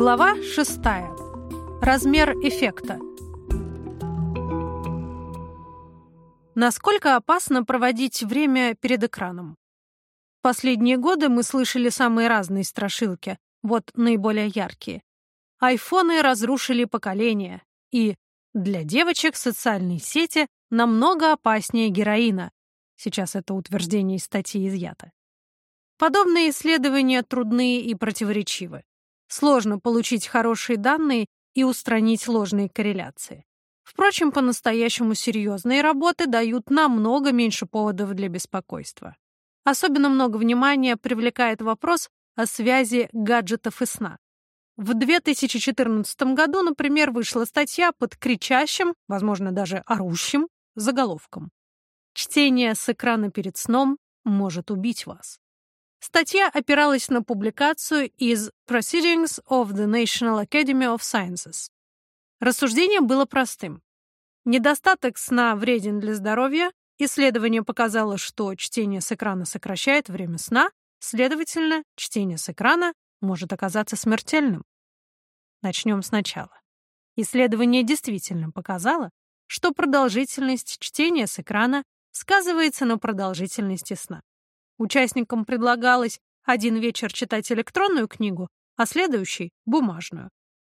Глава 6. Размер эффекта. Насколько опасно проводить время перед экраном? В последние годы мы слышали самые разные страшилки, вот наиболее яркие. Айфоны разрушили поколение, и для девочек социальные сети намного опаснее героина. Сейчас это утверждение из статьи изъято. Подобные исследования трудны и противоречивы. Сложно получить хорошие данные и устранить ложные корреляции. Впрочем, по-настоящему серьезные работы дают намного меньше поводов для беспокойства. Особенно много внимания привлекает вопрос о связи гаджетов и сна. В 2014 году, например, вышла статья под кричащим, возможно, даже орущим, заголовком. Чтение с экрана перед сном может убить вас. Статья опиралась на публикацию из Proceedings of the National Academy of Sciences. Рассуждение было простым. Недостаток сна вреден для здоровья, исследование показало, что чтение с экрана сокращает время сна, следовательно, чтение с экрана может оказаться смертельным. Начнем сначала. Исследование действительно показало, что продолжительность чтения с экрана сказывается на продолжительности сна. Участникам предлагалось один вечер читать электронную книгу, а следующий — бумажную.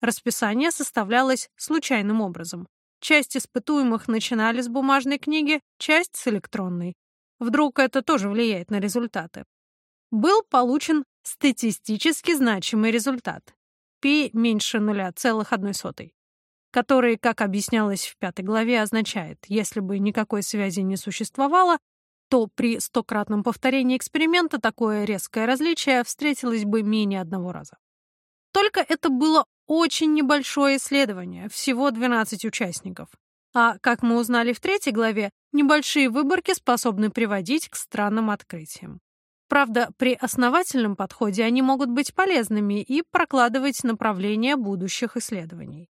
Расписание составлялось случайным образом. Часть испытуемых начинали с бумажной книги, часть — с электронной. Вдруг это тоже влияет на результаты. Был получен статистически значимый результат. Пи меньше 0,1, который, как объяснялось в пятой главе, означает, если бы никакой связи не существовало, то при стократном повторении эксперимента такое резкое различие встретилось бы менее одного раза. Только это было очень небольшое исследование, всего 12 участников. А, как мы узнали в третьей главе, небольшие выборки способны приводить к странным открытиям. Правда, при основательном подходе они могут быть полезными и прокладывать направление будущих исследований.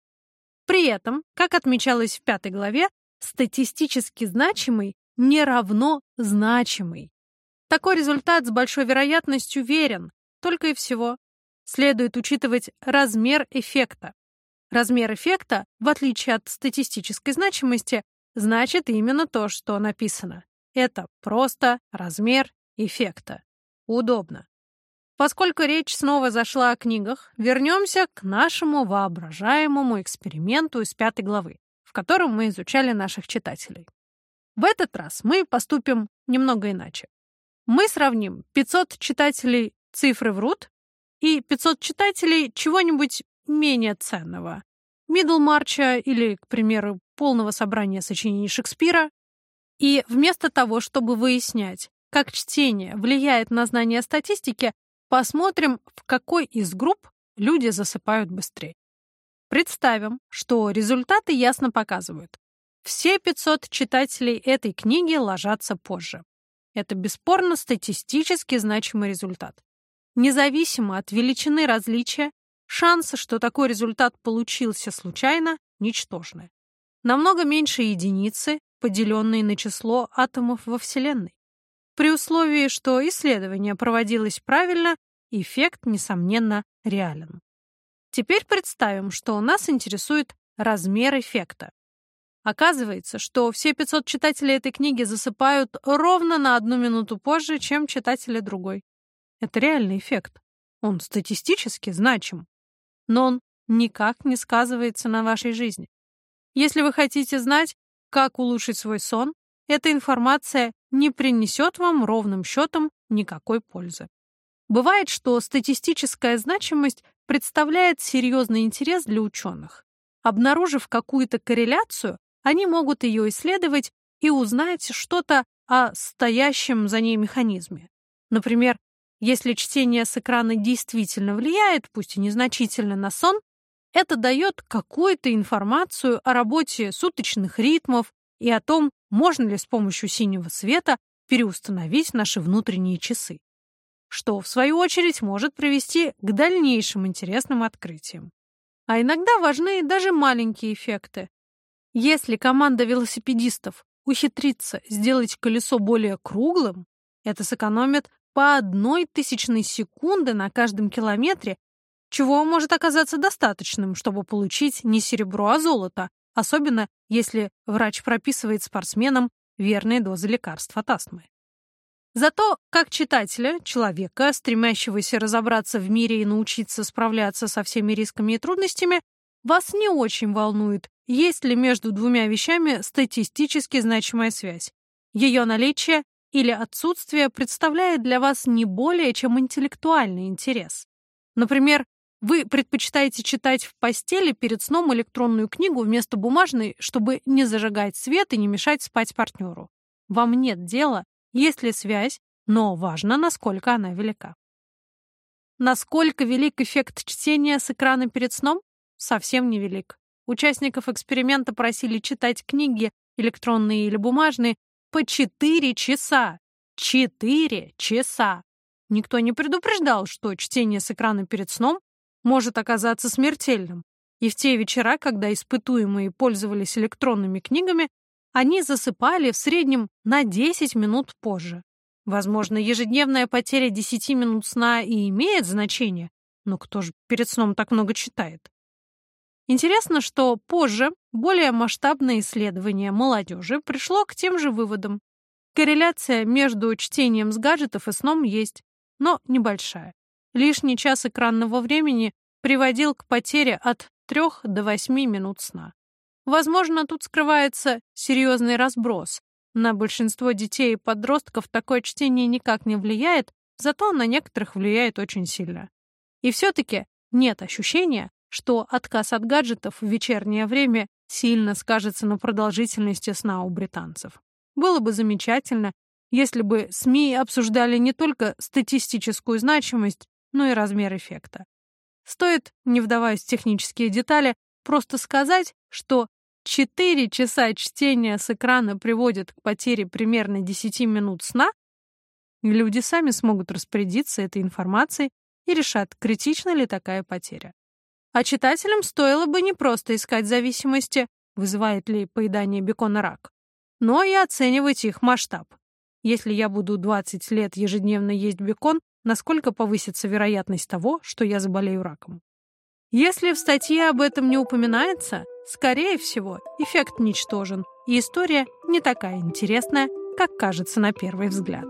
При этом, как отмечалось в пятой главе, статистически значимый не равно значимый. Такой результат с большой вероятностью верен, только и всего. Следует учитывать размер эффекта. Размер эффекта, в отличие от статистической значимости, значит именно то, что написано. Это просто размер эффекта. Удобно. Поскольку речь снова зашла о книгах, вернемся к нашему воображаемому эксперименту из пятой главы, в котором мы изучали наших читателей. В этот раз мы поступим немного иначе. Мы сравним 500 читателей «Цифры врут» и 500 читателей чего-нибудь менее ценного. Мидлмарча или, к примеру, полного собрания сочинений Шекспира. И вместо того, чтобы выяснять, как чтение влияет на знание статистики, посмотрим, в какой из групп люди засыпают быстрее. Представим, что результаты ясно показывают. Все 500 читателей этой книги ложатся позже. Это бесспорно статистически значимый результат. Независимо от величины различия, шансы, что такой результат получился случайно, ничтожны. Намного меньше единицы, поделенные на число атомов во Вселенной. При условии, что исследование проводилось правильно, эффект, несомненно, реален. Теперь представим, что нас интересует размер эффекта. Оказывается, что все 500 читателей этой книги засыпают ровно на одну минуту позже, чем читатели другой. Это реальный эффект. Он статистически значим. Но он никак не сказывается на вашей жизни. Если вы хотите знать, как улучшить свой сон, эта информация не принесет вам ровным счетом никакой пользы. Бывает, что статистическая значимость представляет серьезный интерес для ученых. Обнаружив какую-то корреляцию, они могут ее исследовать и узнать что-то о стоящем за ней механизме. Например, если чтение с экрана действительно влияет, пусть и незначительно, на сон, это дает какую-то информацию о работе суточных ритмов и о том, можно ли с помощью синего света переустановить наши внутренние часы, что, в свою очередь, может привести к дальнейшим интересным открытиям. А иногда важны даже маленькие эффекты, если команда велосипедистов ухитрится сделать колесо более круглым, это сэкономит по одной тысячной секунды на каждом километре, чего может оказаться достаточным, чтобы получить не серебро, а золото, особенно если врач прописывает спортсменам верные дозы лекарств от астмы. Зато, как читателя, человека, стремящегося разобраться в мире и научиться справляться со всеми рисками и трудностями, вас не очень волнует, есть ли между двумя вещами статистически значимая связь. Ее наличие или отсутствие представляет для вас не более чем интеллектуальный интерес. Например, вы предпочитаете читать в постели перед сном электронную книгу вместо бумажной, чтобы не зажигать свет и не мешать спать партнеру. Вам нет дела, есть ли связь, но важно, насколько она велика. Насколько велик эффект чтения с экрана перед сном? Совсем невелик. Участников эксперимента просили читать книги, электронные или бумажные, по 4 часа. 4 часа. Никто не предупреждал, что чтение с экрана перед сном может оказаться смертельным. И в те вечера, когда испытуемые пользовались электронными книгами, они засыпали в среднем на 10 минут позже. Возможно, ежедневная потеря 10 минут сна и имеет значение, но кто же перед сном так много читает? Интересно, что позже более масштабное исследование молодежи пришло к тем же выводам. Корреляция между чтением с гаджетов и сном есть, но небольшая. Лишний час экранного времени приводил к потере от 3 до 8 минут сна. Возможно, тут скрывается серьезный разброс. На большинство детей и подростков такое чтение никак не влияет, зато на некоторых влияет очень сильно. И все-таки нет ощущения, что отказ от гаджетов в вечернее время сильно скажется на продолжительности сна у британцев. Было бы замечательно, если бы СМИ обсуждали не только статистическую значимость, но и размер эффекта. Стоит, не вдаваясь в технические детали, просто сказать, что 4 часа чтения с экрана приводят к потере примерно 10 минут сна, люди сами смогут распорядиться этой информацией и решат, критична ли такая потеря. А читателям стоило бы не просто искать зависимости, вызывает ли поедание бекона рак, но и оценивать их масштаб. Если я буду 20 лет ежедневно есть бекон, насколько повысится вероятность того, что я заболею раком? Если в статье об этом не упоминается, скорее всего, эффект ничтожен, и история не такая интересная, как кажется на первый взгляд.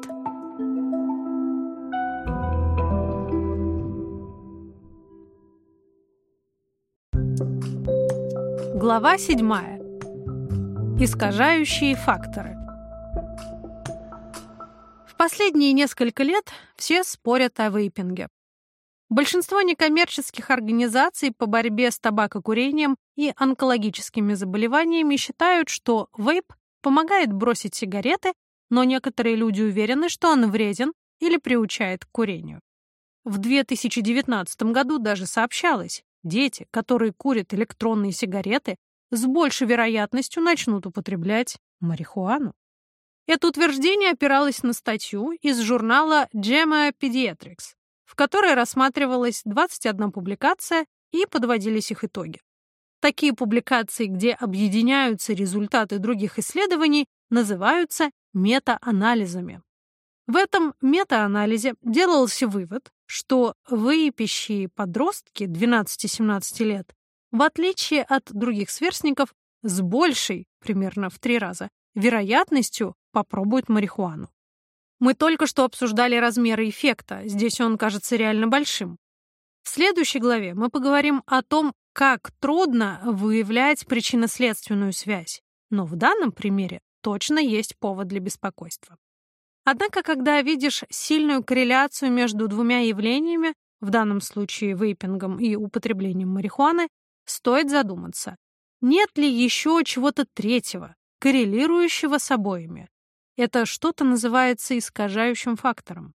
Глава 7. Искажающие факторы. В последние несколько лет все спорят о вейпинге. Большинство некоммерческих организаций по борьбе с табакокурением и онкологическими заболеваниями считают, что вейп помогает бросить сигареты, но некоторые люди уверены, что он вреден или приучает к курению. В 2019 году даже сообщалось, Дети, которые курят электронные сигареты, с большей вероятностью начнут употреблять марихуану. Это утверждение опиралось на статью из журнала JAMA Pediatrics, в которой рассматривалась 21 публикация и подводились их итоги. Такие публикации, где объединяются результаты других исследований, называются метаанализами. В этом метаанализе делался вывод, что выпищие подростки 12-17 лет, в отличие от других сверстников, с большей, примерно в три раза, вероятностью попробуют марихуану. Мы только что обсуждали размеры эффекта, здесь он кажется реально большим. В следующей главе мы поговорим о том, как трудно выявлять причинно-следственную связь, но в данном примере точно есть повод для беспокойства. Однако, когда видишь сильную корреляцию между двумя явлениями, в данном случае вейпингом и употреблением марихуаны, стоит задуматься, нет ли еще чего-то третьего, коррелирующего с обоими. Это что-то называется искажающим фактором.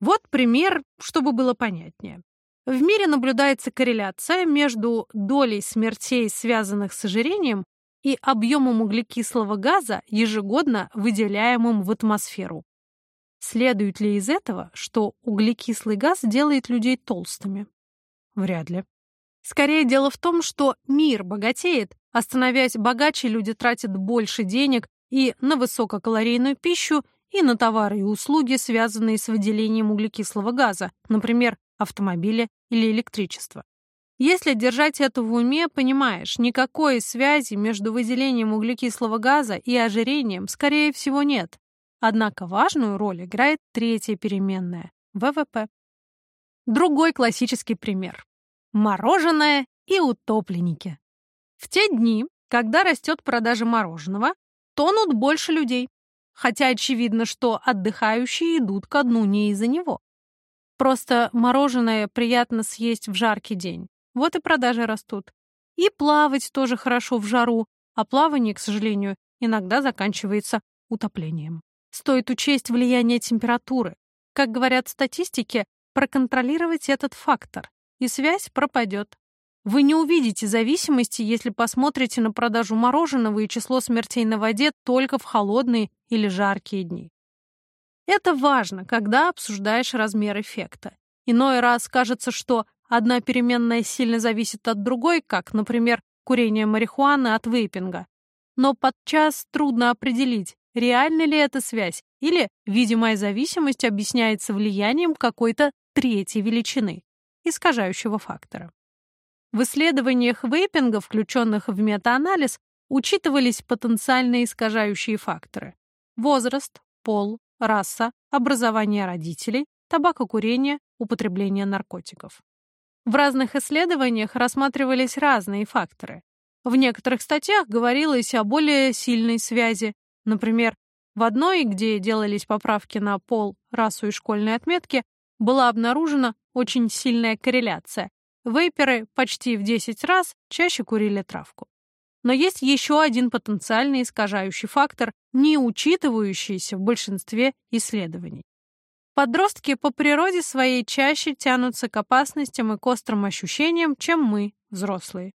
Вот пример, чтобы было понятнее. В мире наблюдается корреляция между долей смертей, связанных с ожирением, и объемом углекислого газа, ежегодно выделяемым в атмосферу. Следует ли из этого, что углекислый газ делает людей толстыми? Вряд ли. Скорее дело в том, что мир богатеет, а становясь богаче, люди тратят больше денег и на высококалорийную пищу, и на товары и услуги, связанные с выделением углекислого газа, например, автомобиля или электричества. Если держать это в уме, понимаешь, никакой связи между выделением углекислого газа и ожирением, скорее всего, нет. Однако важную роль играет третья переменная – ВВП. Другой классический пример. Мороженое и утопленники. В те дни, когда растет продажа мороженого, тонут больше людей, хотя очевидно, что отдыхающие идут ко дну не из-за него. Просто мороженое приятно съесть в жаркий день. Вот и продажи растут. И плавать тоже хорошо в жару, а плавание, к сожалению, иногда заканчивается утоплением. Стоит учесть влияние температуры. Как говорят статистики, проконтролировать этот фактор, и связь пропадет. Вы не увидите зависимости, если посмотрите на продажу мороженого и число смертей на воде только в холодные или жаркие дни. Это важно, когда обсуждаешь размер эффекта. Иной раз кажется, что Одна переменная сильно зависит от другой, как, например, курение марихуаны от вейпинга. Но подчас трудно определить, реальна ли эта связь или видимая зависимость объясняется влиянием какой-то третьей величины, искажающего фактора. В исследованиях вейпинга, включенных в метаанализ, учитывались потенциальные искажающие факторы. Возраст, пол, раса, образование родителей, табакокурение, употребление наркотиков. В разных исследованиях рассматривались разные факторы. В некоторых статьях говорилось о более сильной связи. Например, в одной, где делались поправки на пол, расу и школьные отметки, была обнаружена очень сильная корреляция. Вейперы почти в 10 раз чаще курили травку. Но есть еще один потенциальный искажающий фактор, не учитывающийся в большинстве исследований. Подростки по природе своей чаще тянутся к опасностям и к острым ощущениям, чем мы, взрослые.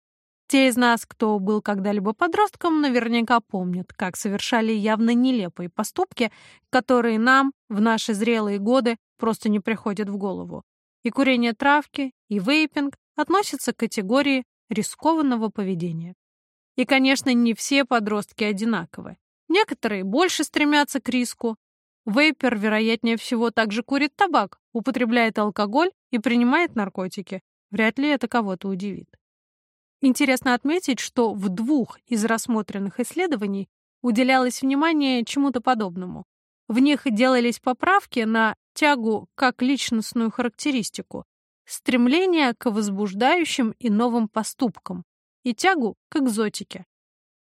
Те из нас, кто был когда-либо подростком, наверняка помнят, как совершали явно нелепые поступки, которые нам в наши зрелые годы просто не приходят в голову. И курение травки, и вейпинг относятся к категории рискованного поведения. И, конечно, не все подростки одинаковы. Некоторые больше стремятся к риску, Вейпер, вероятнее всего, также курит табак, употребляет алкоголь и принимает наркотики. Вряд ли это кого-то удивит. Интересно отметить, что в двух из рассмотренных исследований уделялось внимание чему-то подобному. В них делались поправки на тягу как личностную характеристику, стремление к возбуждающим и новым поступкам и тягу к экзотике.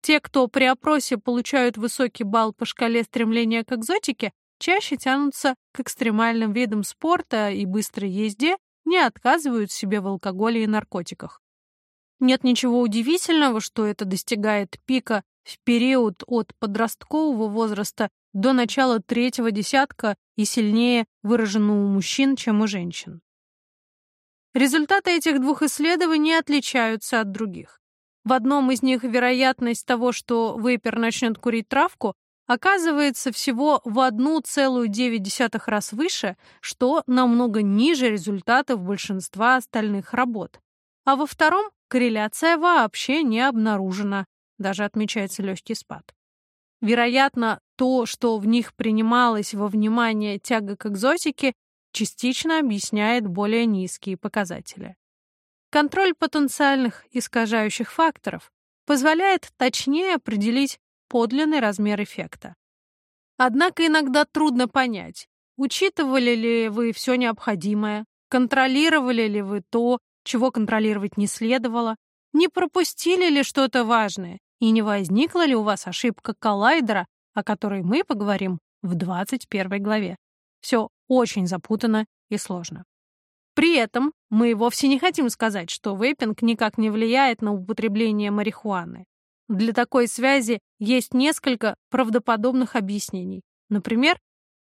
Те, кто при опросе получают высокий балл по шкале стремления к экзотике, чаще тянутся к экстремальным видам спорта и быстрой езде, не отказывают себе в алкоголе и наркотиках. Нет ничего удивительного, что это достигает пика в период от подросткового возраста до начала третьего десятка и сильнее выражено у мужчин, чем у женщин. Результаты этих двух исследований отличаются от других. В одном из них вероятность того, что вейпер начнет курить травку, оказывается всего в 1,9 раз выше, что намного ниже результатов большинства остальных работ. А во втором корреляция вообще не обнаружена, даже отмечается легкий спад. Вероятно, то, что в них принималось во внимание тяга к экзотике, частично объясняет более низкие показатели. Контроль потенциальных искажающих факторов позволяет точнее определить подлинный размер эффекта. Однако иногда трудно понять, учитывали ли вы все необходимое, контролировали ли вы то, чего контролировать не следовало, не пропустили ли что-то важное и не возникла ли у вас ошибка коллайдера, о которой мы поговорим в 21 главе. Все очень запутанно и сложно. При этом мы вовсе не хотим сказать, что вейпинг никак не влияет на употребление марихуаны. Для такой связи есть несколько правдоподобных объяснений. Например,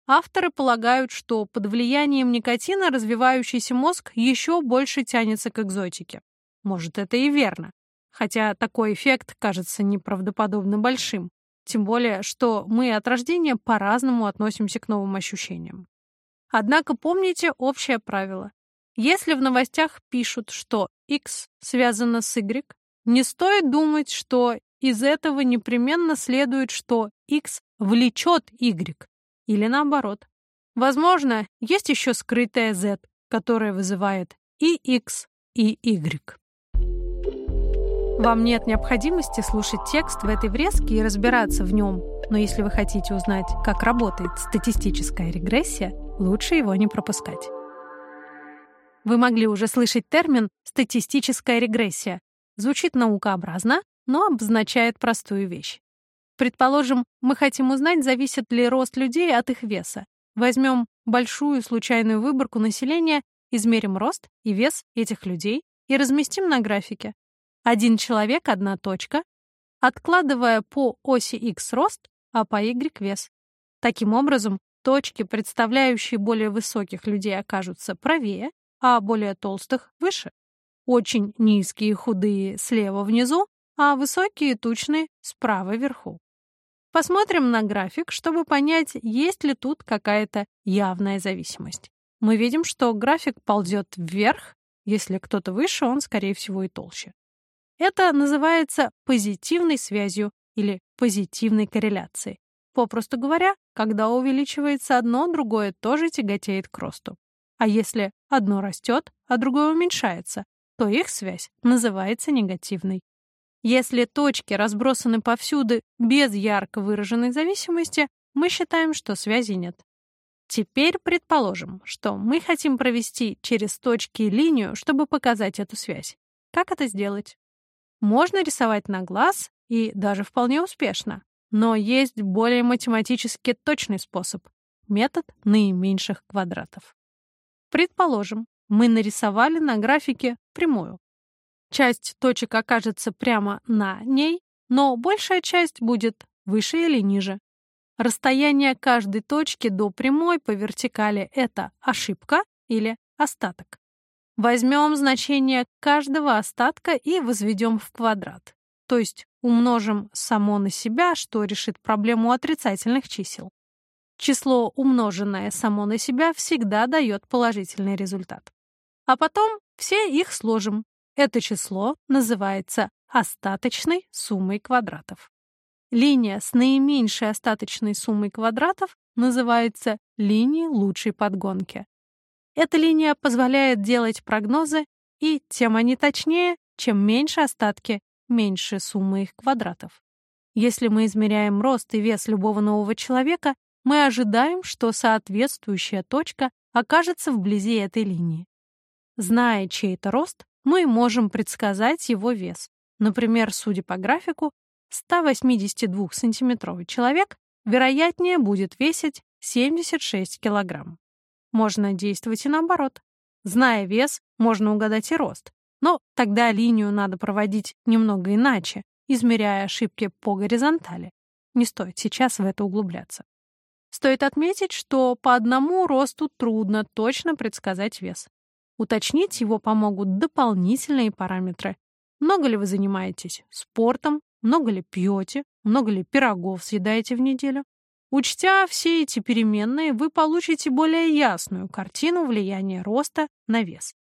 авторы полагают, что под влиянием никотина развивающийся мозг еще больше тянется к экзотике. Может, это и верно. Хотя такой эффект кажется неправдоподобно большим. Тем более, что мы от рождения по-разному относимся к новым ощущениям. Однако помните общее правило. Если в новостях пишут, что X связано с Y, не стоит думать, что из этого непременно следует, что X влечет Y, или наоборот. Возможно, есть еще скрытая Z, которое вызывает и X, и Y. Вам нет необходимости слушать текст в этой врезке и разбираться в нем, но если вы хотите узнать, как работает статистическая регрессия, лучше его не пропускать. Вы могли уже слышать термин «статистическая регрессия». Звучит наукообразно, но обозначает простую вещь. Предположим, мы хотим узнать, зависит ли рост людей от их веса. Возьмем большую случайную выборку населения, измерим рост и вес этих людей и разместим на графике. Один человек — одна точка, откладывая по оси X рост, а по Y вес. Таким образом, точки, представляющие более высоких людей, окажутся правее, а более толстых — выше. Очень низкие худые слева внизу, а высокие тучные справа вверху. Посмотрим на график, чтобы понять, есть ли тут какая-то явная зависимость. Мы видим, что график ползет вверх, если кто-то выше, он, скорее всего, и толще. Это называется позитивной связью или позитивной корреляцией. Попросту говоря, когда увеличивается одно, другое тоже тяготеет к росту. А если одно растет, а другое уменьшается, то их связь называется негативной. Если точки разбросаны повсюду без ярко выраженной зависимости, мы считаем, что связи нет. Теперь предположим, что мы хотим провести через точки линию, чтобы показать эту связь. Как это сделать? Можно рисовать на глаз и даже вполне успешно. Но есть более математически точный способ — метод наименьших квадратов. Предположим, мы нарисовали на графике прямую. Часть точек окажется прямо на ней, но большая часть будет выше или ниже. Расстояние каждой точки до прямой по вертикали — это ошибка или остаток. Возьмем значение каждого остатка и возведем в квадрат. То есть умножим само на себя, что решит проблему отрицательных чисел. Число, умноженное само на себя, всегда дает положительный результат. А потом все их сложим. Это число называется остаточной суммой квадратов. Линия с наименьшей остаточной суммой квадратов называется линией лучшей подгонки. Эта линия позволяет делать прогнозы, и тем они точнее, чем меньше остатки, меньше суммы их квадратов. Если мы измеряем рост и вес любого нового человека, мы ожидаем, что соответствующая точка окажется вблизи этой линии. Зная чей это рост, мы можем предсказать его вес. Например, судя по графику, 182-сантиметровый человек вероятнее будет весить 76 килограмм. Можно действовать и наоборот. Зная вес, можно угадать и рост. Но тогда линию надо проводить немного иначе, измеряя ошибки по горизонтали. Не стоит сейчас в это углубляться. Стоит отметить, что по одному росту трудно точно предсказать вес. Уточнить его помогут дополнительные параметры. Много ли вы занимаетесь спортом, много ли пьете, много ли пирогов съедаете в неделю, Учтя все эти переменные, вы получите более ясную картину влияния роста на вес.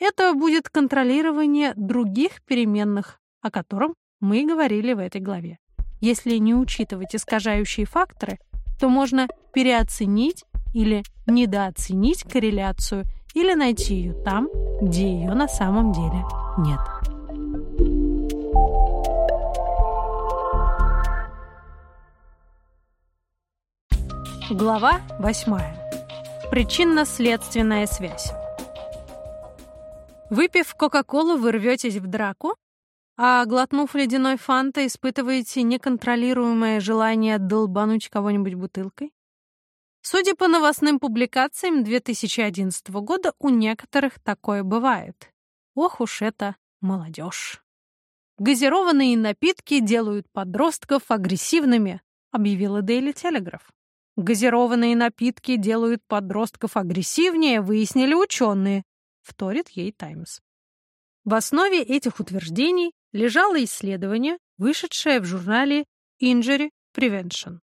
Это будет контролирование других переменных, о котором мы говорили в этой главе. Если не учитывать искажающие факторы, то можно переоценить или недооценить корреляцию или найти ее там, где ее на самом деле нет. Глава 8. Причинно-следственная связь. Выпив Кока-Колу, вы рветесь в драку, а глотнув ледяной фанта, испытываете неконтролируемое желание долбануть кого-нибудь бутылкой? Судя по новостным публикациям 2011 года, у некоторых такое бывает. Ох уж это молодежь. Газированные напитки делают подростков агрессивными, объявила Daily Telegraph. Газированные напитки делают подростков агрессивнее, выяснили ученые, вторит ей Таймс. В основе этих утверждений лежало исследование, вышедшее в журнале Injury Prevention.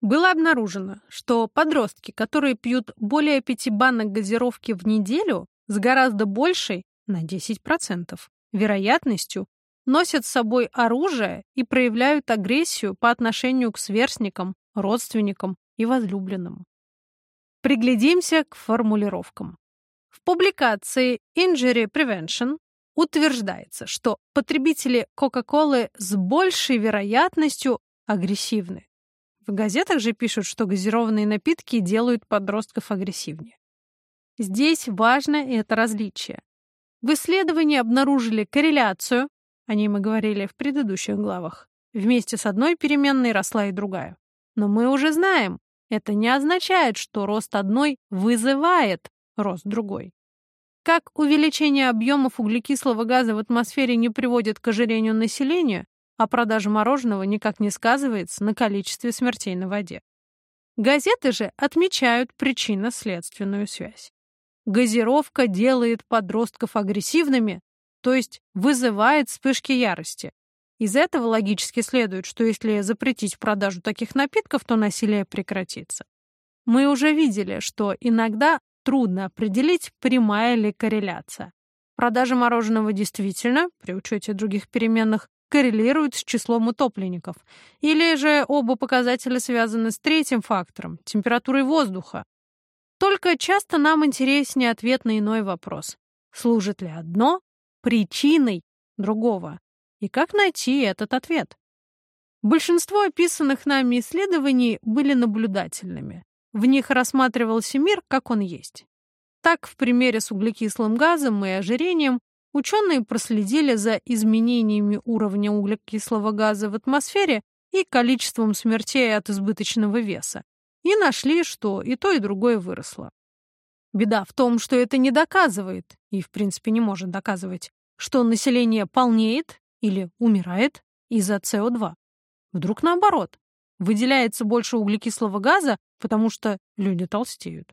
Было обнаружено, что подростки, которые пьют более пяти банок газировки в неделю с гораздо большей, на 10%, вероятностью, носят с собой оружие и проявляют агрессию по отношению к сверстникам, родственникам и возлюбленному. Приглядимся к формулировкам. В публикации Injury Prevention утверждается, что потребители Кока-Колы с большей вероятностью агрессивны. В газетах же пишут, что газированные напитки делают подростков агрессивнее. Здесь важно это различие. В исследовании обнаружили корреляцию, о ней мы говорили в предыдущих главах. Вместе с одной переменной росла и другая. Но мы уже знаем, это не означает, что рост одной вызывает рост другой. Как увеличение объемов углекислого газа в атмосфере не приводит к ожирению населения, а продажа мороженого никак не сказывается на количестве смертей на воде. Газеты же отмечают причинно-следственную связь. Газировка делает подростков агрессивными, то есть вызывает вспышки ярости. Из этого логически следует, что если запретить продажу таких напитков, то насилие прекратится. Мы уже видели, что иногда трудно определить, прямая ли корреляция. Продажа мороженого действительно, при учете других переменных, коррелирует с числом утопленников. Или же оба показателя связаны с третьим фактором – температурой воздуха. Только часто нам интереснее ответ на иной вопрос. Служит ли одно причиной другого? И как найти этот ответ? Большинство описанных нами исследований были наблюдательными. В них рассматривался мир, как он есть. Так, в примере с углекислым газом и ожирением, ученые проследили за изменениями уровня углекислого газа в атмосфере и количеством смертей от избыточного веса, и нашли, что и то, и другое выросло. Беда в том, что это не доказывает, и в принципе не может доказывать, что население полнеет или умирает из-за СО2. Вдруг наоборот, выделяется больше углекислого газа, потому что люди толстеют.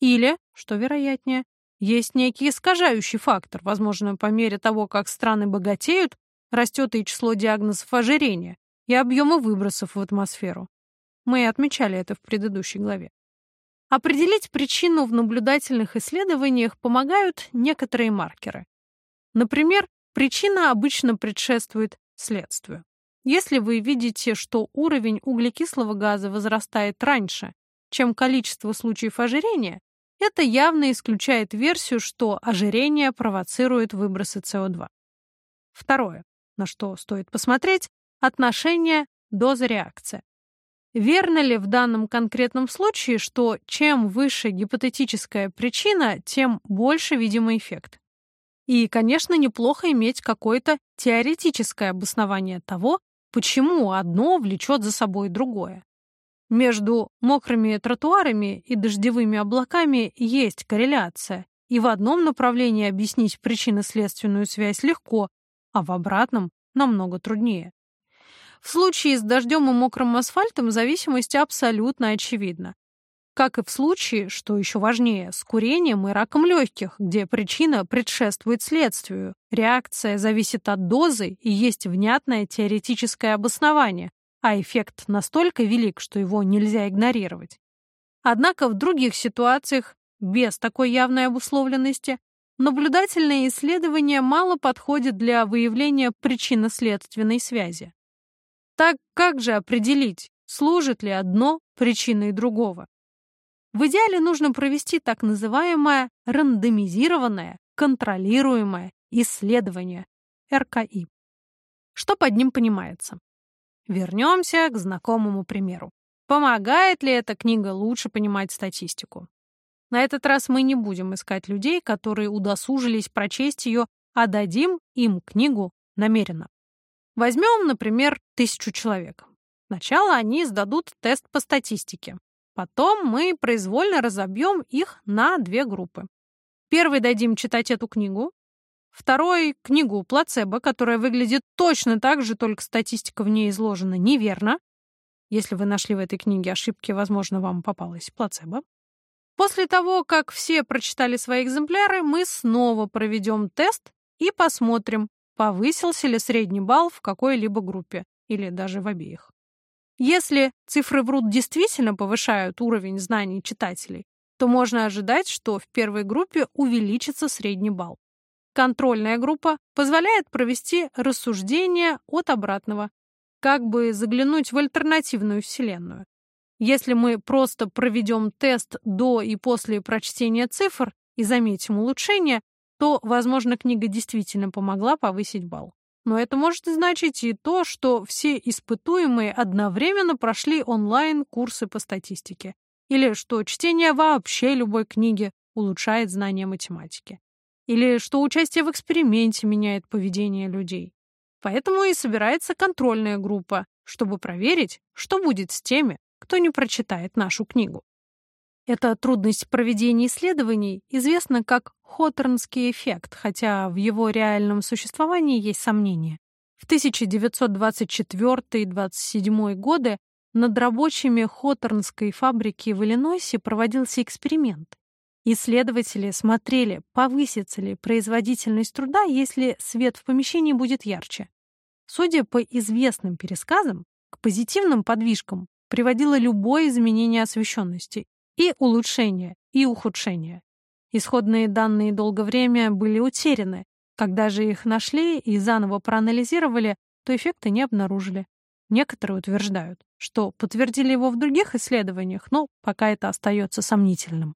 Или, что вероятнее, есть некий искажающий фактор, возможно, по мере того, как страны богатеют, растет и число диагнозов ожирения, и объемы выбросов в атмосферу. Мы отмечали это в предыдущей главе. Определить причину в наблюдательных исследованиях помогают некоторые маркеры. Например, причина обычно предшествует следствию. Если вы видите, что уровень углекислого газа возрастает раньше, чем количество случаев ожирения, это явно исключает версию, что ожирение провоцирует выбросы СО2. Второе, на что стоит посмотреть, отношение доза-реакция. Верно ли в данном конкретном случае, что чем выше гипотетическая причина, тем больше видимый эффект? И, конечно, неплохо иметь какое-то теоретическое обоснование того, почему одно влечет за собой другое. Между мокрыми тротуарами и дождевыми облаками есть корреляция, и в одном направлении объяснить причинно-следственную связь легко, а в обратном намного труднее. В случае с дождем и мокрым асфальтом зависимость абсолютно очевидна. Как и в случае, что еще важнее, с курением и раком легких, где причина предшествует следствию. Реакция зависит от дозы и есть внятное теоретическое обоснование, а эффект настолько велик, что его нельзя игнорировать. Однако в других ситуациях, без такой явной обусловленности, наблюдательные исследования мало подходят для выявления причинно-следственной связи. Так как же определить, служит ли одно причиной другого? В идеале нужно провести так называемое рандомизированное, контролируемое исследование РКИ. Что под ним понимается? Вернемся к знакомому примеру. Помогает ли эта книга лучше понимать статистику? На этот раз мы не будем искать людей, которые удосужились прочесть ее, а дадим им книгу намеренно. Возьмем, например, тысячу человек. Сначала они сдадут тест по статистике. Потом мы произвольно разобьем их на две группы. Первый дадим читать эту книгу, второй — книгу «Плацебо», которая выглядит точно так же, только статистика в ней изложена неверно. Если вы нашли в этой книге ошибки, возможно, вам попалась плацебо. После того, как все прочитали свои экземпляры, мы снова проведем тест и посмотрим, повысился ли средний балл в какой-либо группе или даже в обеих. Если цифры в РУД действительно повышают уровень знаний читателей, то можно ожидать, что в первой группе увеличится средний балл. Контрольная группа позволяет провести рассуждение от обратного, как бы заглянуть в альтернативную вселенную. Если мы просто проведем тест до и после прочтения цифр и заметим улучшение, то, возможно, книга действительно помогла повысить балл. Но это может значить и то, что все испытуемые одновременно прошли онлайн-курсы по статистике. Или что чтение вообще любой книги улучшает знания математики. Или что участие в эксперименте меняет поведение людей. Поэтому и собирается контрольная группа, чтобы проверить, что будет с теми, кто не прочитает нашу книгу. Эта трудность проведения исследований известна как Хоторнский эффект, хотя в его реальном существовании есть сомнения. В 1924-27 годы над рабочими Хоторнской фабрики в Иллинойсе проводился эксперимент. Исследователи смотрели, повысится ли производительность труда, если свет в помещении будет ярче. Судя по известным пересказам, к позитивным подвижкам приводило любое изменение освещенности, и улучшение, и ухудшение. Исходные данные долгое время были утеряны. Когда же их нашли и заново проанализировали, то эффекта не обнаружили. Некоторые утверждают, что подтвердили его в других исследованиях, но пока это остается сомнительным.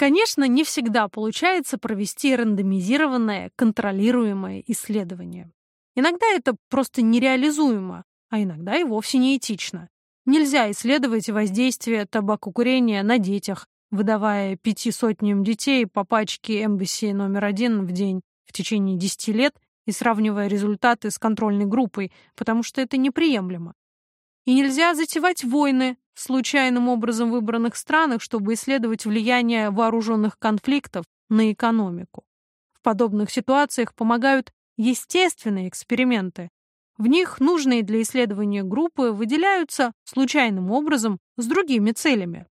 Конечно, не всегда получается провести рандомизированное, контролируемое исследование. Иногда это просто нереализуемо, а иногда и вовсе неэтично. Нельзя исследовать воздействие табакокурения на детях, выдавая пяти сотням детей по пачке Эмбасси номер один в день в течение десяти лет и сравнивая результаты с контрольной группой, потому что это неприемлемо. И нельзя затевать войны случайным образом выбранных странах, чтобы исследовать влияние вооруженных конфликтов на экономику. В подобных ситуациях помогают естественные эксперименты, в них нужные для исследования группы выделяются случайным образом с другими целями.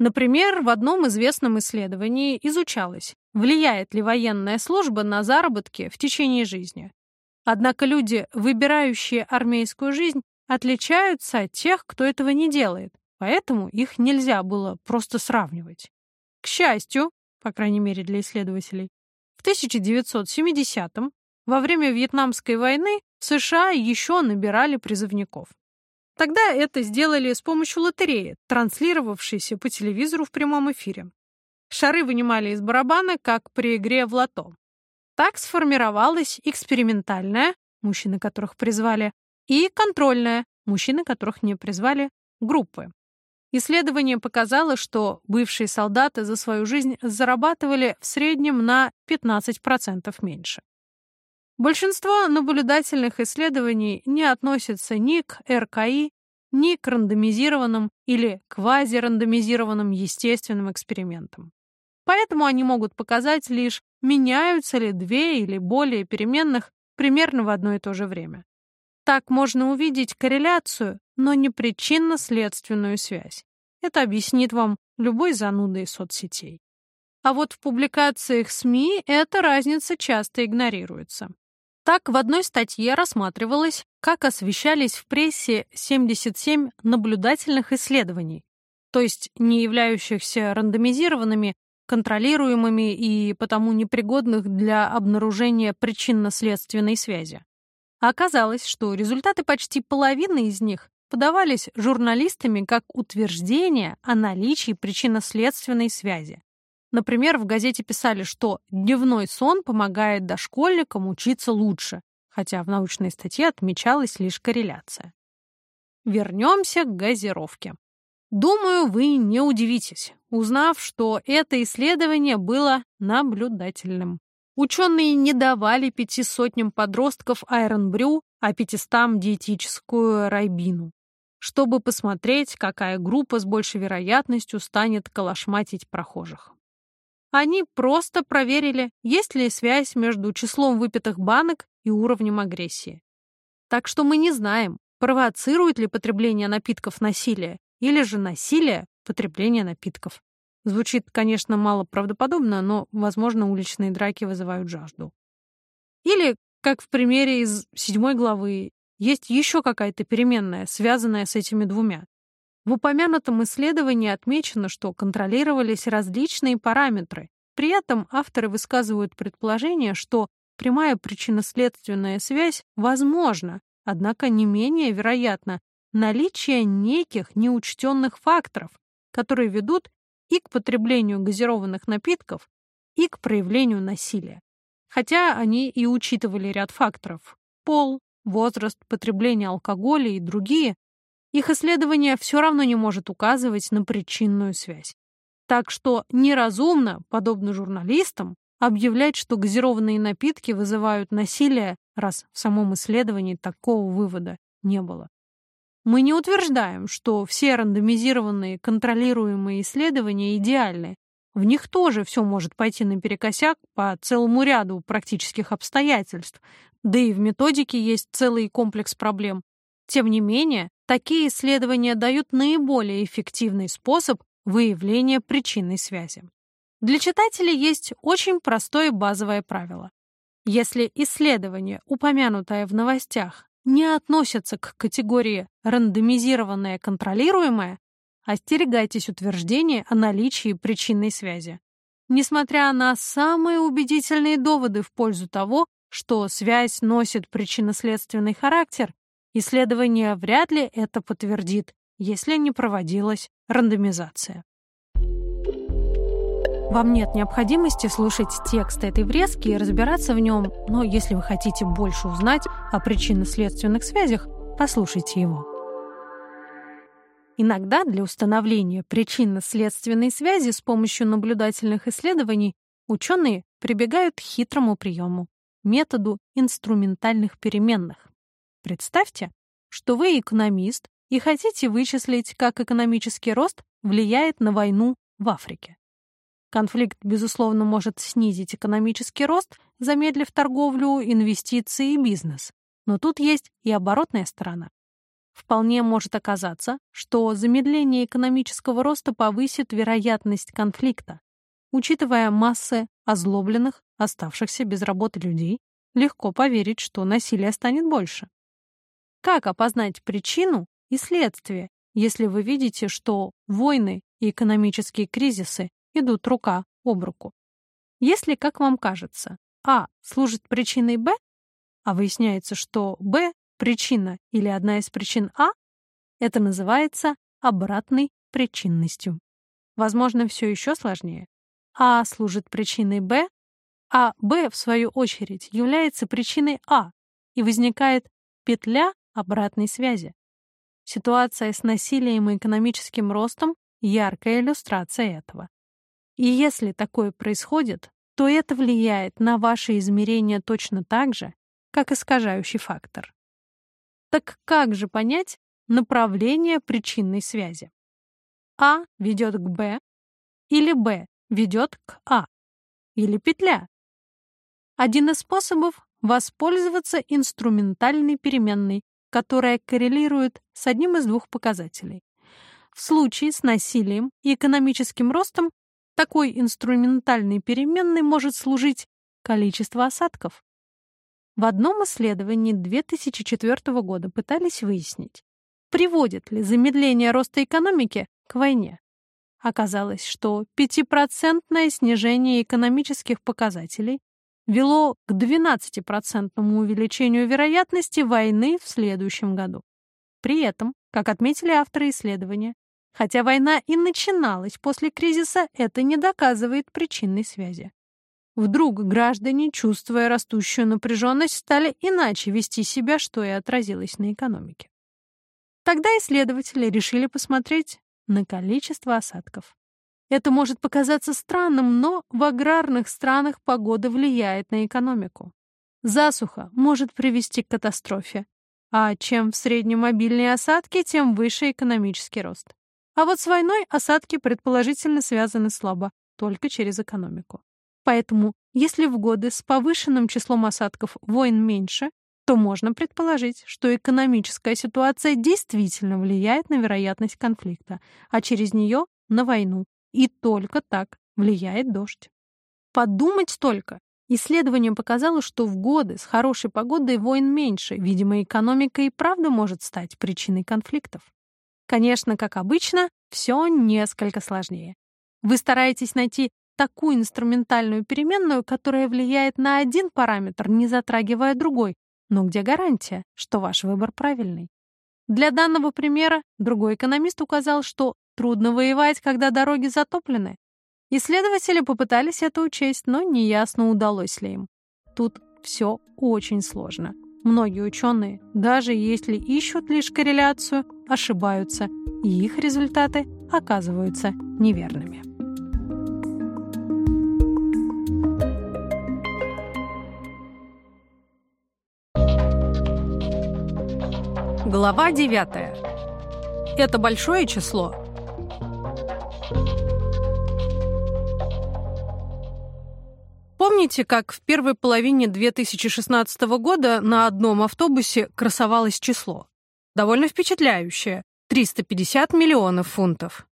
Например, в одном известном исследовании изучалось, влияет ли военная служба на заработки в течение жизни. Однако люди, выбирающие армейскую жизнь, отличаются от тех, кто этого не делает, поэтому их нельзя было просто сравнивать. К счастью, по крайней мере для исследователей, в 1970-м во время Вьетнамской войны в США еще набирали призывников. Тогда это сделали с помощью лотереи, транслировавшейся по телевизору в прямом эфире. Шары вынимали из барабана, как при игре в лото. Так сформировалась экспериментальная, мужчины которых призвали, и контрольная, мужчины которых не призвали, группы. Исследование показало, что бывшие солдаты за свою жизнь зарабатывали в среднем на 15% меньше. Большинство наблюдательных исследований не относятся ни к РКИ, ни к рандомизированным или квазирандомизированным естественным экспериментам. Поэтому они могут показать лишь, меняются ли две или более переменных примерно в одно и то же время. Так можно увидеть корреляцию, но не причинно-следственную связь. Это объяснит вам любой зануда из соцсетей. А вот в публикациях СМИ эта разница часто игнорируется. Так, в одной статье рассматривалось, как освещались в прессе 77 наблюдательных исследований, то есть не являющихся рандомизированными, контролируемыми и потому непригодных для обнаружения причинно-следственной связи. Оказалось, что результаты почти половины из них подавались журналистами как утверждение о наличии причинно-следственной связи. Например, в газете писали, что дневной сон помогает дошкольникам учиться лучше, хотя в научной статье отмечалась лишь корреляция. Вернемся к газировке. Думаю, вы не удивитесь, узнав, что это исследование было наблюдательным. Ученые не давали пяти сотням подростков айронбрю, а пятистам диетическую райбину, чтобы посмотреть, какая группа с большей вероятностью станет калашматить прохожих. Они просто проверили, есть ли связь между числом выпитых банок и уровнем агрессии. Так что мы не знаем, провоцирует ли потребление напитков насилие, или же насилие потребление напитков. Звучит, конечно, мало правдоподобно, но, возможно, уличные драки вызывают жажду. Или, как в примере из седьмой главы, есть еще какая-то переменная, связанная с этими двумя. В упомянутом исследовании отмечено, что контролировались различные параметры. При этом авторы высказывают предположение, что прямая причинно-следственная связь возможна, однако не менее вероятно наличие неких неучтенных факторов, которые ведут и к потреблению газированных напитков, и к проявлению насилия. Хотя они и учитывали ряд факторов – пол, возраст, потребление алкоголя и другие, их исследование все равно не может указывать на причинную связь. Так что неразумно, подобно журналистам, объявлять, что газированные напитки вызывают насилие, раз в самом исследовании такого вывода не было. Мы не утверждаем, что все рандомизированные контролируемые исследования идеальны. В них тоже все может пойти наперекосяк по целому ряду практических обстоятельств, да и в методике есть целый комплекс проблем. Тем не менее, такие исследования дают наиболее эффективный способ выявления причинной связи. Для читателей есть очень простое базовое правило. Если исследование, упомянутое в новостях, не относится к категории «рандомизированное контролируемое», остерегайтесь утверждения о наличии причинной связи. Несмотря на самые убедительные доводы в пользу того, что связь носит причинно-следственный характер, исследование вряд ли это подтвердит, если не проводилась рандомизация. Вам нет необходимости слушать текст этой врезки и разбираться в нем, но если вы хотите больше узнать о причинно-следственных связях, послушайте его. Иногда для установления причинно-следственной связи с помощью наблюдательных исследований ученые прибегают к хитрому приему — методу инструментальных переменных. Представьте, что вы экономист и хотите вычислить, как экономический рост влияет на войну в Африке. Конфликт, безусловно, может снизить экономический рост, замедлив торговлю, инвестиции и бизнес. Но тут есть и оборотная сторона. Вполне может оказаться, что замедление экономического роста повысит вероятность конфликта. Учитывая массы озлобленных, оставшихся без работы людей, легко поверить, что насилие станет больше. Как опознать причину и следствие, если вы видите, что войны и экономические кризисы идут рука об руку. Если, как вам кажется, А служит причиной Б, а выясняется, что Б — причина или одна из причин А, это называется обратной причинностью. Возможно, все еще сложнее. А служит причиной Б, а Б, в свою очередь, является причиной А, и возникает петля обратной связи. Ситуация с насилием и экономическим ростом — яркая иллюстрация этого. И если такое происходит, то это влияет на ваши измерения точно так же, как искажающий фактор. Так как же понять направление причинной связи? А ведет к Б или Б ведет к А или петля? Один из способов — воспользоваться инструментальной переменной, которая коррелирует с одним из двух показателей. В случае с насилием и экономическим ростом такой инструментальной переменной может служить количество осадков. В одном исследовании 2004 года пытались выяснить, приводит ли замедление роста экономики к войне. Оказалось, что 5% снижение экономических показателей вело к 12% увеличению вероятности войны в следующем году. При этом, как отметили авторы исследования, Хотя война и начиналась после кризиса, это не доказывает причинной связи. Вдруг граждане, чувствуя растущую напряженность, стали иначе вести себя, что и отразилось на экономике. Тогда исследователи решили посмотреть на количество осадков. Это может показаться странным, но в аграрных странах погода влияет на экономику. Засуха может привести к катастрофе, а чем в среднем обильнее осадки, тем выше экономический рост. А вот с войной осадки предположительно связаны слабо, только через экономику. Поэтому, если в годы с повышенным числом осадков войн меньше, то можно предположить, что экономическая ситуация действительно влияет на вероятность конфликта, а через нее — на войну. И только так влияет дождь. Подумать только! Исследование показало, что в годы с хорошей погодой войн меньше, видимо, экономика и правда может стать причиной конфликтов. Конечно, как обычно, все несколько сложнее. Вы стараетесь найти такую инструментальную переменную, которая влияет на один параметр, не затрагивая другой, но где гарантия, что ваш выбор правильный? Для данного примера другой экономист указал, что трудно воевать, когда дороги затоплены. Исследователи попытались это учесть, но неясно, удалось ли им. Тут все очень сложно. Многие ученые, даже если ищут лишь корреляцию, ошибаются, и их результаты оказываются неверными. Глава 9. Это большое число. Помните, как в первой половине 2016 года на одном автобусе красовалось число? Довольно впечатляющее – 350 миллионов фунтов.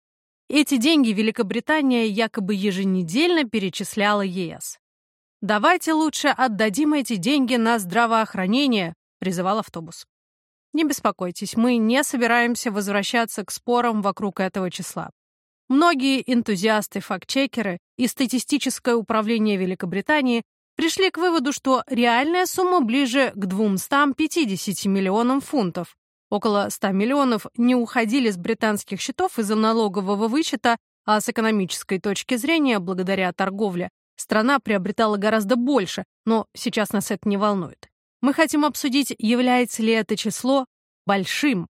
Эти деньги Великобритания якобы еженедельно перечисляла ЕС. «Давайте лучше отдадим эти деньги на здравоохранение», – призывал автобус. Не беспокойтесь, мы не собираемся возвращаться к спорам вокруг этого числа. Многие энтузиасты-фактчекеры и статистическое управление Великобритании пришли к выводу, что реальная сумма ближе к 250 миллионам фунтов. Около 100 миллионов не уходили с британских счетов из-за налогового вычета, а с экономической точки зрения, благодаря торговле, страна приобретала гораздо больше, но сейчас нас это не волнует. Мы хотим обсудить, является ли это число большим.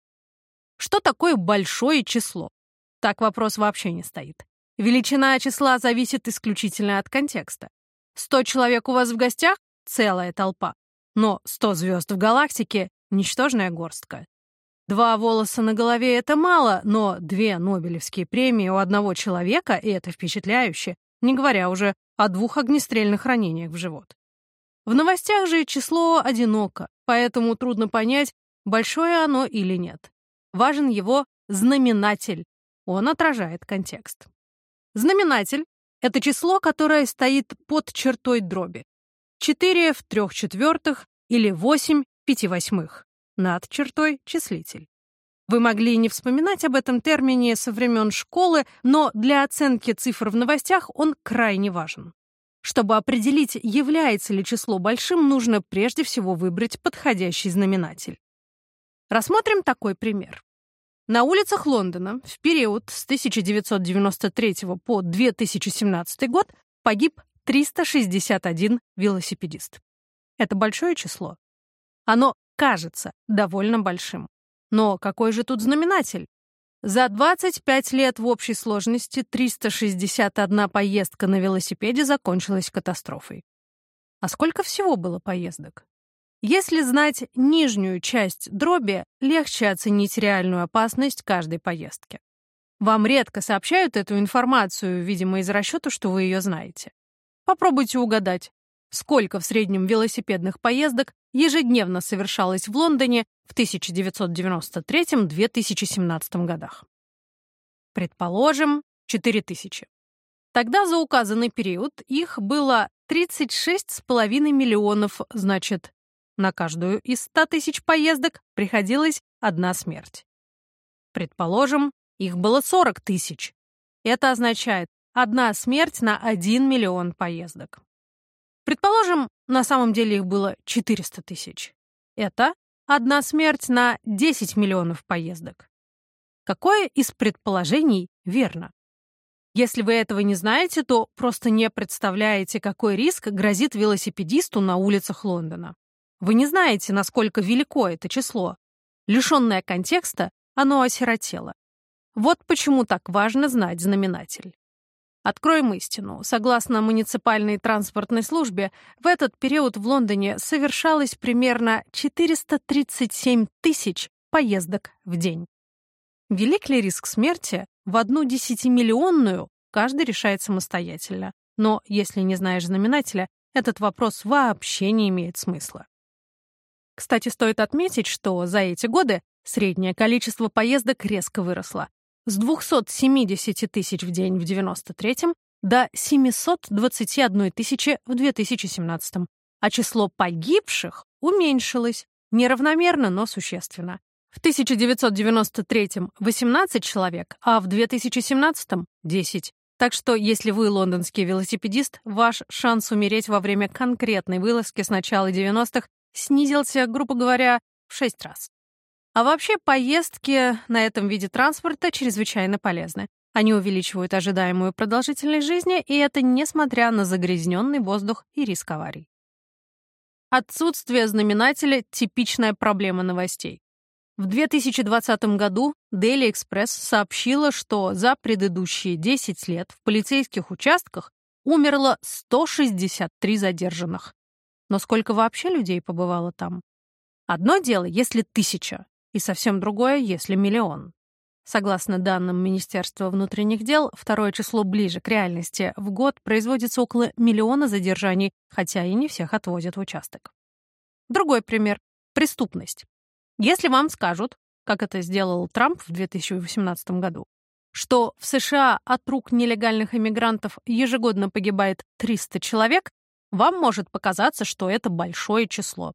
Что такое большое число? Так вопрос вообще не стоит. Величина числа зависит исключительно от контекста. 100 человек у вас в гостях — целая толпа. Но 100 звезд в галактике — ничтожная горстка. Два волоса на голове — это мало, но две Нобелевские премии у одного человека — это впечатляюще, не говоря уже о двух огнестрельных ранениях в живот. В новостях же число одиноко, поэтому трудно понять, большое оно или нет. Важен его знаменатель. Он отражает контекст. Знаменатель — это число, которое стоит под чертой дроби. 4 в 3 четвертых или 8 в 5 восьмых. Над чертой — числитель. Вы могли не вспоминать об этом термине со времен школы, но для оценки цифр в новостях он крайне важен. Чтобы определить, является ли число большим, нужно прежде всего выбрать подходящий знаменатель. Рассмотрим такой пример. На улицах Лондона в период с 1993 по 2017 год погиб 361 велосипедист. Это большое число. Оно кажется довольно большим. Но какой же тут знаменатель? За 25 лет в общей сложности 361 поездка на велосипеде закончилась катастрофой. А сколько всего было поездок? Если знать нижнюю часть дроби, легче оценить реальную опасность каждой поездки. Вам редко сообщают эту информацию, видимо, из расчета, что вы ее знаете. Попробуйте угадать, сколько в среднем велосипедных поездок ежедневно совершалось в Лондоне в 1993-2017 годах. Предположим, 4000. Тогда за указанный период их было 36,5 миллионов, значит, на каждую из 100 тысяч поездок приходилась одна смерть. Предположим, их было 40 тысяч. Это означает одна смерть на 1 миллион поездок. Предположим, на самом деле их было 400 тысяч. Это одна смерть на 10 миллионов поездок. Какое из предположений верно? Если вы этого не знаете, то просто не представляете, какой риск грозит велосипедисту на улицах Лондона. Вы не знаете, насколько велико это число. Лишенное контекста, оно осиротело. Вот почему так важно знать знаменатель. Откроем истину. Согласно муниципальной транспортной службе, в этот период в Лондоне совершалось примерно 437 тысяч поездок в день. Велик ли риск смерти? В одну десятимиллионную каждый решает самостоятельно. Но если не знаешь знаменателя, этот вопрос вообще не имеет смысла. Кстати, стоит отметить, что за эти годы среднее количество поездок резко выросло с 270 тысяч в день в 93-м до 721 тысячи в 2017-м, а число погибших уменьшилось, неравномерно, но существенно. В 1993-м 18 человек, а в 2017-м 10. Так что, если вы лондонский велосипедист, ваш шанс умереть во время конкретной вылазки с начала 90-х снизился, грубо говоря, в 6 раз. А вообще поездки на этом виде транспорта чрезвычайно полезны. Они увеличивают ожидаемую продолжительность жизни, и это несмотря на загрязненный воздух и риск аварий. Отсутствие знаменателя – типичная проблема новостей. В 2020 году Daily Express сообщила, что за предыдущие 10 лет в полицейских участках умерло 163 задержанных. Но сколько вообще людей побывало там? Одно дело, если тысяча, и совсем другое, если миллион. Согласно данным Министерства внутренних дел, второе число ближе к реальности. В год производится около миллиона задержаний, хотя и не всех отвозят в участок. Другой пример — преступность. Если вам скажут, как это сделал Трамп в 2018 году, что в США от рук нелегальных иммигрантов ежегодно погибает 300 человек, вам может показаться, что это большое число.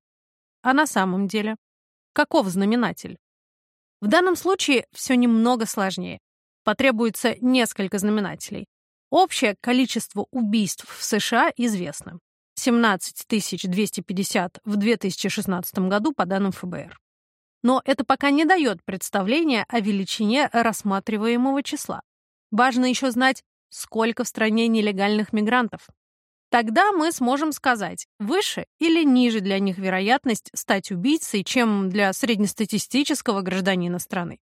А на самом деле? Каков знаменатель? В данном случае все немного сложнее. Потребуется несколько знаменателей. Общее количество убийств в США известно. 17 250 в 2016 году по данным ФБР. Но это пока не дает представления о величине рассматриваемого числа. Важно еще знать, сколько в стране нелегальных мигрантов. Тогда мы сможем сказать, выше или ниже для них вероятность стать убийцей, чем для среднестатистического гражданина страны.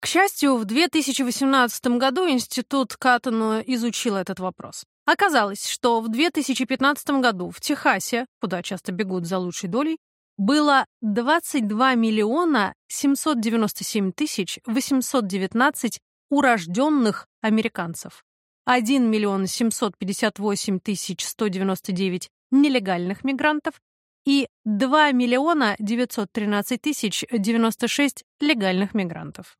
К счастью, в 2018 году Институт Каттона изучил этот вопрос. Оказалось, что в 2015 году в Техасе, куда часто бегут за лучшей долей, было 22 миллиона 797 тысяч 819 урожденных американцев. 1 миллион 758 тысяч 199 нелегальных мигрантов и 2 миллиона 913 тысяч 96 легальных мигрантов.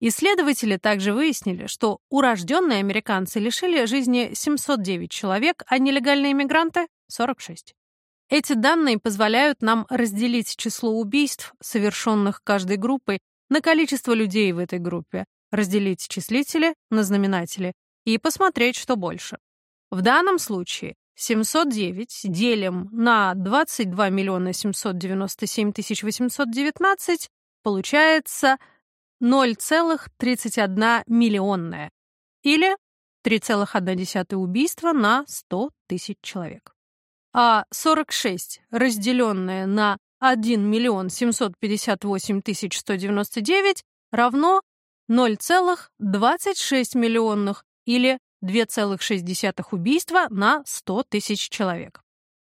Исследователи также выяснили, что урожденные американцы лишили жизни 709 человек, а нелегальные мигранты — 46. Эти данные позволяют нам разделить число убийств, совершенных каждой группой, на количество людей в этой группе, разделить числители на знаменатели и посмотреть, что больше. В данном случае 709 делим на 22 миллиона 797 тысяч 819 получается 0,31 миллионная или 3,1 убийства на 100 тысяч человек. А 46, разделенное на 1 миллион 758 тысяч 199 равно 0,26 миллионных или 2,6 убийства на 100 тысяч человек.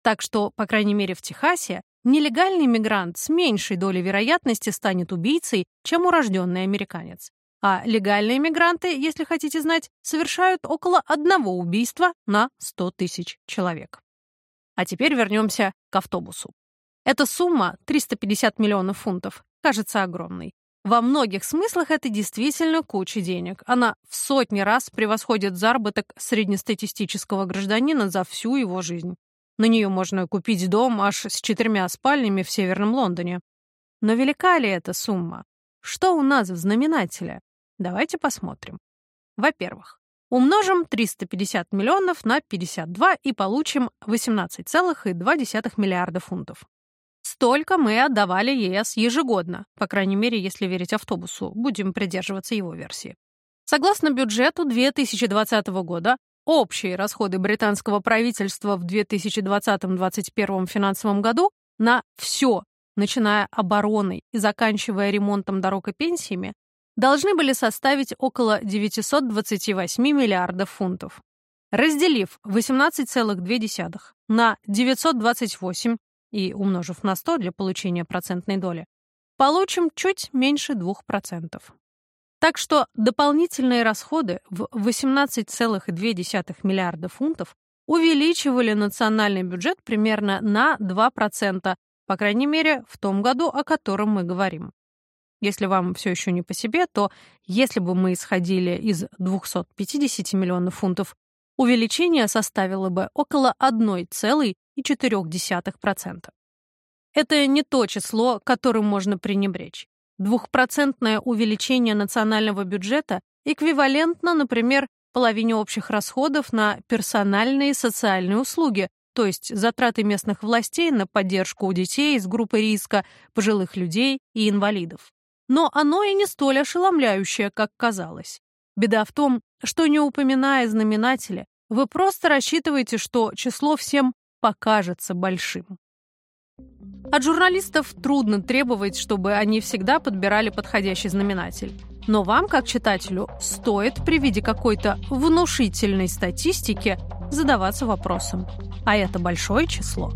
Так что, по крайней мере, в Техасе нелегальный мигрант с меньшей долей вероятности станет убийцей, чем урожденный американец. А легальные мигранты, если хотите знать, совершают около одного убийства на 100 тысяч человек. А теперь вернемся к автобусу. Эта сумма, 350 миллионов фунтов, кажется огромной. Во многих смыслах это действительно куча денег. Она в сотни раз превосходит заработок среднестатистического гражданина за всю его жизнь. На нее можно купить дом аж с четырьмя спальнями в Северном Лондоне. Но велика ли эта сумма? Что у нас в знаменателе? Давайте посмотрим. Во-первых, умножим 350 миллионов на 52 и получим 18,2 миллиарда фунтов. Столько мы отдавали ЕС ежегодно, по крайней мере, если верить автобусу, будем придерживаться его версии. Согласно бюджету 2020 года, общие расходы британского правительства в 2020-2021 финансовом году на все, начиная обороной и заканчивая ремонтом дорог и пенсиями, должны были составить около 928 миллиардов фунтов. Разделив 18,2 на 928 и умножив на 100 для получения процентной доли, получим чуть меньше 2%. Так что дополнительные расходы в 18,2 миллиарда фунтов увеличивали национальный бюджет примерно на 2%, по крайней мере, в том году, о котором мы говорим. Если вам все еще не по себе, то если бы мы исходили из 250 миллионов фунтов, увеличение составило бы около 1,1 0,4%. Это не то число, которым можно пренебречь. Двухпроцентное увеличение национального бюджета эквивалентно, например, половине общих расходов на персональные социальные услуги, то есть затраты местных властей на поддержку детей из группы риска, пожилых людей и инвалидов. Но оно и не столь ошеломляющее, как казалось. Беда в том, что не упоминая знаменатели, вы просто рассчитываете, что число всем покажется большим. От журналистов трудно требовать, чтобы они всегда подбирали подходящий знаменатель. Но вам, как читателю, стоит при виде какой-то внушительной статистики задаваться вопросом. А это большое число?